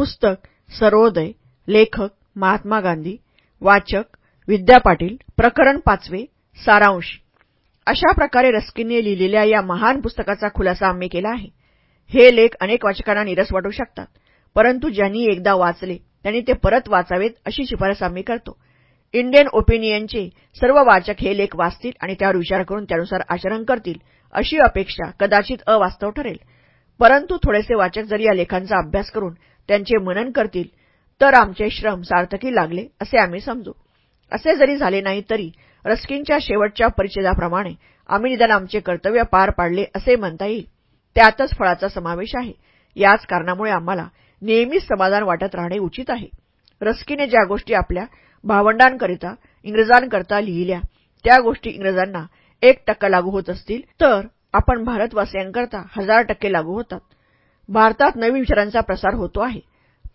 पुस्तक सर्वोदय लेखक महात्मा गांधी वाचक विद्या पाटील प्रकरण पाचवे सारांश. अशा प्रकारे रस्किनने लिहिलेल्या या महान पुस्तकाचा खुलासा आम्ही केला आहे. हे लेख अनेक वाचकांना निरस वाटू शकतात परंतु ज्यांनी एकदा वाचले त्यांनी ते परत वाचावेत अशी शिफारस आम्ही करतो. इंडियन ओपिनियनचे सर्व वाचक हे लेख वाचतील आणि त्यावर विचार करून त्यानुसार आचरण करतील अशी अपेक्षा कदाचित अवास्तव ठरेल. परंतु थोडेसे वाचक जरी या लेखांचा अभ्यास करून त्यांचे मनन करतील तर आमचे श्रम सार्थकी लागले असे आम्ही समजू. असे जरी झाले नाही तरी रस्किनच्या शेवटच्या परिच्छेदाप्रमाणे आम्ही निदान आमचे कर्तव्य पार पाडले असे म्हणता येईल. त्यातच फळाचा समावेश आहे. याच कारणामुळे आम्हाला नेहमीच समाधान वाटत राहणे उचित आहे. रस्कीने ज्या गोष्टी आपल्या भावंडांकरिता इंग्रजांकरता लिहिल्या त्या गोष्टी इंग्रजांना एक टक्का लागू होत असतील तर आपण भारतवासियांकरता हजार टक्के लागू होतात. भारतात नवीन विचारांचा प्रसार होतो आहे.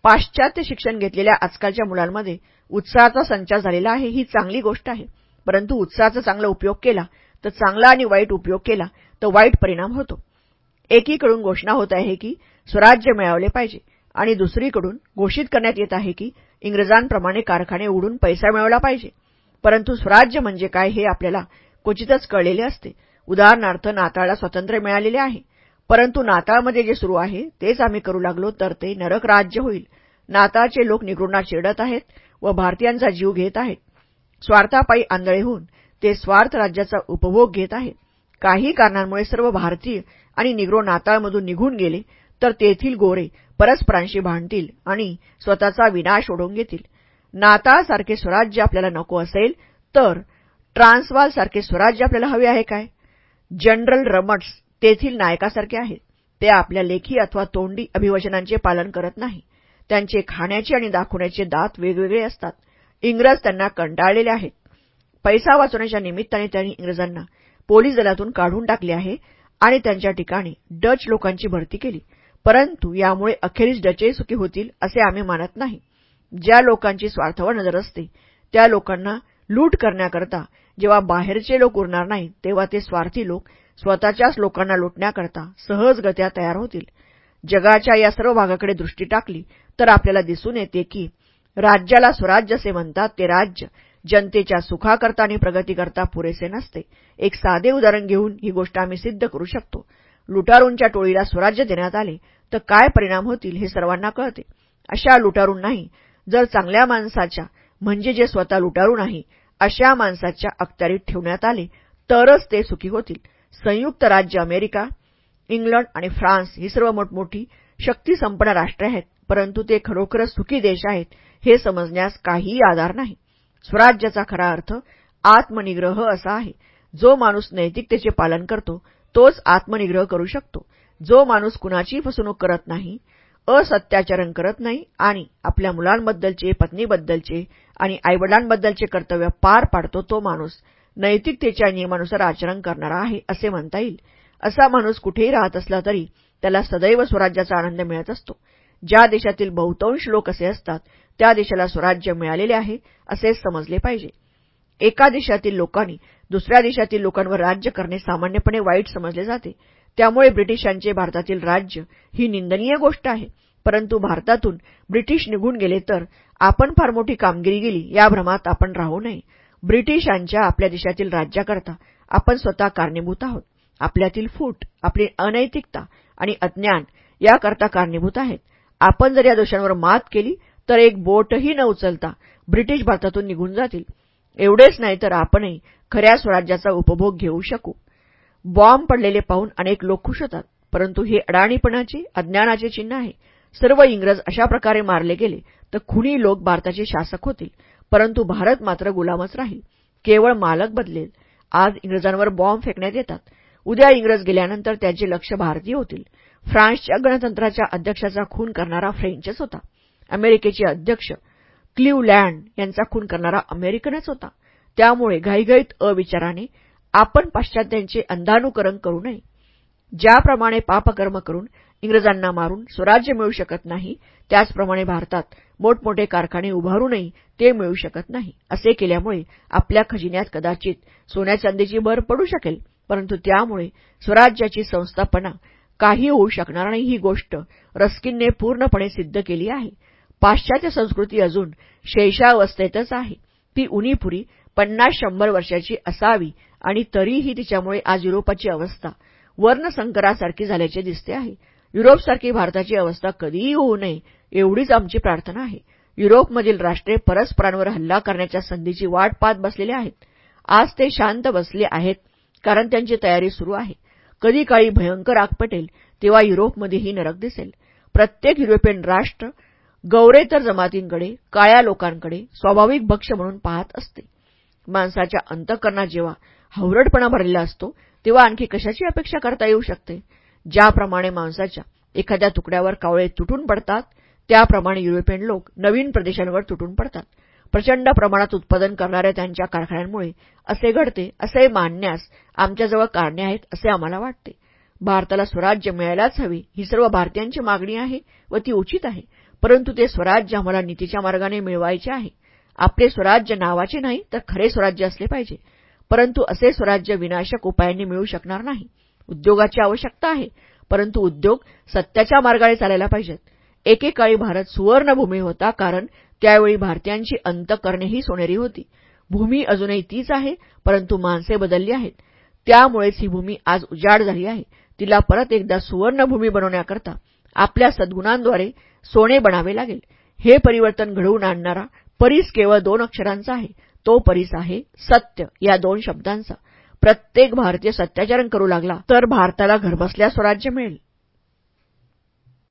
पाश्चात्य शिक्षण घेतलेल्या आजकालच्या मुलांमध्ये उत्साहाचा संचार झालेला आहे ही चांगली गोष्ट आहे. परंतु उत्साहाचा चांगला उपयोग केला तर चांगला आणि वाईट उपयोग केला तर वाईट परिणाम होतो. एकीकडून घोषणा होत आहे की स्वराज्य मिळवले पाहिजे आणि दुसरीकडून घोषित करण्यात येत आहे की इंग्रजांप्रमाणे कारखाने उडून पैसा मिळवला पाहिजे. परंतु स्वराज्य म्हणजे काय हे आपल्याला क्वचितच कळलेले असते. उदाहरणार्थ नाताळला स्वातंत्र्य मिळालेले आहे. परंतु नाताळमध्ये जे सुरू आहे तेच आम्ही करू लागलो तर ते नरक राज्य होईल. नाताळचे लोक निगृणा चिरडत आहेत व भारतीयांचा जीव घेत आहेत. स्वार्थापायी आंधळे होऊन ते स्वार्थ राज्याचा उपभोग घेत आहेत. काही कारणांमुळे सर्व भारतीय आणि निग्रो नाताळमधून निघून गेले तर तेथील गोरे परस्परांशी भांडतील आणि स्वतःचा विनाश ओढून घेतील. नाताळसारखे स्वराज्य आपल्याला नको असेल तर ट्रान्सवालसारखे स्वराज्य आपल्याला हवे आहे काय? जनरल रमट्स तेथील नायकासारखे आहेत. ते आपल्या लेखी अथवा तोंडी अभिवचनांचे पालन करत नाही. त्यांचे खाण्याचे आणि दाखवण्याचे दात वेगवेगळे असतात. इंग्रज त्यांना कंटाळलेले आहेत. पैसा वाचवण्याच्या निमित्ताने त्यांनी इंग्रजांना पोलीस दलातून काढून टाकले आहे आणि त्यांच्या ठिकाणी डच लोकांची भरती केली. परंतु यामुळे अखेरीस डचही सुखी होतील असे आम्ही मानत नाही. ज्या लोकांची स्वार्थावर नजर असते त्या लोकांना लूट करण्याकरता जेव्हा बाहेरचे लोक उरणार नाहीत तेव्हा ते स्वार्थी लोक स्वतःच्याच लोकांना लुटण्याकरता सहजगत्या तयार होतील. जगाच्या या सर्व भागाकडे दृष्टी टाकली तर आपल्याला दिसून येते की राज्याला स्वराज्य असे म्हणतात ते राज्य जनतेच्या सुखाकरता आणि प्रगतीकरता पुरेसे नसते. एक साधे उदाहरण घेऊन ही गोष्ट आम्ही सिद्ध करू शकतो. लुटारूंच्या टोळीला स्वराज्य देण्यात आले तर काय परिणाम होतील हे सर्वांना कळते. अशा लुटारूंनाही जर चांगल्या माणसाच्या म्हणजे जे स्वतः लुटारू नाही अशा माणसाच्या अखत्यारीत ठेवण्यात आले तरच ते सुखी होतील. संयुक्त राज्य अमेरिका इंग्लंड आणि फ्रान्स ही सर्व मोठमोठी शक्तीसंपन्न राष्ट्रे आहेत परंतु ते खरोखरच सुखी देश आहेत हे समजण्यास काहीही आधार नाही. स्वराज्याचा खरा अर्थ आत्मनिग्रह असा आहे. जो माणूस नैतिकतेचे पालन करतो तोच आत्मनिग्रह करू शकतो. जो माणूस कुणाचीही फसवणूक करत नाही असत्याचरण करत नाही आणि आपल्या मुलांबद्दलचे पत्नीबद्दलचे आणि आईवडिलांबद्दलचे कर्तव्य पार पाडतो तो माणूस. नैतिकतेच्या नियमानुसार आचरण करणारा आहे असे म्हणता येईल. असा माणूस कुठेही राहत असला तरी त्याला सदैव स्वराज्याचा आनंद मिळत असतो. ज्या देशातील बहुतांश लोक असे असतात त्या देशाला स्वराज्य मिळालेले आहे असे समजले पाहिजे. एका देशातील लोकांनी दुसऱ्या देशातील लोकांवर राज्य करणे सामान्यपणे वाईट समजले जाते. त्यामुळे ब्रिटिशांचे भारतातील राज्य ही निंदनीय गोष्ट आहे. परंतु भारतातून ब्रिटिश निघून गेले तर आपण फार मोठी कामगिरी गेली या भ्रमात आपण राहू नये. ब्रिटिशांच्या आपल्या देशातील राज्याकरता आपण स्वतः कारणीभूत आहोत. आपल्यातील फूट आपली अनैतिकता आणि अज्ञान याकरता कारणीभूत आहेत. आपण जर या दोषांवर मात केली तर एक बोटही न उचलता ब्रिटिश भारतातून निघून जातील. एवढेच नाही तर आपणही खऱ्या स्वराज्याचा उपभोग घेऊ शकू. बॉम्ब पडलेले पाहून अनेक लोक खुश होतात. परंतु हे अडाणीपणाचे अज्ञानाचे चिन्ह आहे. सर्व इंग्रज अशा प्रकारे मारले गेले तर खुणी लोक भारताचे शासक होतील. परंतु भारत मात्र गुलामच राहील. केवळ मालक बदलेल. आज इंग्रजांवर बॉम्ब फेकण्यात येतात. उद्या इंग्रज गेल्यानंतर त्यांचे लक्ष भारतीय होतील. फ्रान्सच्या गणतंत्राच्या अध्यक्षाचा खून करणारा फ्रेंचच होता. अमेरिकेचे अध्यक्ष क्लिवलँड यांचा खून करणारा अमेरिकनच होता. त्यामुळे घाईघाईत अविचाराने आपण पाश्चात्यांचे अंधानुकरण करू नये. ज्याप्रमाणे पापकर्म करून इंग्रजांना मारून स्वराज्य मिळू शकत नाही त्याचप्रमाणे भारतात मोठमोठे कारखाने उभारूनही ते मिळू शकत नाही. असे केल्यामुळे आपल्या खजिन्यात कदाचित सोन्या चांदीची भर पडू शकेल परंतु त्यामुळे स्वराज्याची संस्थापना काही होऊ शकणार नाही. ही गोष्ट रस्किनने पूर्णपणे सिद्ध केली आहे. पाश्चात्य संस्कृती अजून शैशावस्थेतच आहे. ती उनीपुरी पन्नास शंभर वर्षाची असावी आणि तरीही तिच्यामुळे आज युरोपाची अवस्था वर्णसंकरासारखी झाल्याचे दिसते आहे. युरोपसारखी भारताची अवस्था कधीही होऊ नये एवढीच आमची प्रार्थना आहे. युरोपमधील राष्ट्रे परस्परांवर हल्ला करण्याच्या संधीची वाट पाहत बसलेले आहेत. आज ते शांत बसले आहेत कारण त्यांची तयारी सुरू आहे. कधी काळी भयंकर आग पेटेल तेव्हा युरोपमध्येही नरक दिसेल. प्रत्येक युरोपियन राष्ट्र गौरेतर जमातींकडे काळ्या लोकांकडे स्वाभाविक भक्ष म्हणून पाहत असते. माणसाच्या अंतकरणात जेव्हा हवरटपणा भरलेला असतो तेव्हा आणखी कशाची अपेक्षा करता येऊ शकते? ज्याप्रमाणे माणसाच्या एखाद्या तुकड्यावर कावळे तुटून पडतात त्याप्रमाणे युरोपियन लोक नवीन प्रदेशांवर तुटून पडतात. प्रचंड प्रमाणात उत्पादन करणाऱ्या त्यांच्या कारखान्यांमुळे असे घडते असे मानण्यास आमच्याजवळ कारणे आहेत असे आम्हाला वाटते. भारताला स्वराज्य मिळायलाच हवी ही सर्व भारतीयांची मागणी आहे व ती उचित आहे. परंतु ते स्वराज्य आम्हाला नीतीच्या मार्गाने मिळवायचे आहे. आपले स्वराज्य नावाचे नाही तर खरे स्वराज्य असले पाहिजे. परंतु असे स्वराज्य विनाशक उपायांनी मिळू शकणार नाही. उद्योगाची आवश्यकता आहे परंतु उद्योग सत्याच्या मार्गाने चालायला पाहिजेत. एकेकाळी भारत सुवर्णभूमी होता कारण त्यावेळी भारतीयांची अंतकरणेही सोनेरी होती. भूमी अजूनही तीच आहे परंतु माणसे बदलली आहेत. त्यामुळेच ही भूमी आज उजाड झाली आहे. तिला परत एकदा सुवर्णभूमी बनवण्याकरता आपल्या सद्गुणांद्वारे सोने बनावे लागेल. हे परिवर्तन घडवून आणणारा परीस केवळ दोन अक्षरांचा आहे. तो परीस आहे सत्य या दोन शब्दांचा. प्रत्येक भारतीय सत्याचरण करू लागला तर भारताला घरबसल्या स्वराज्य मिळेल.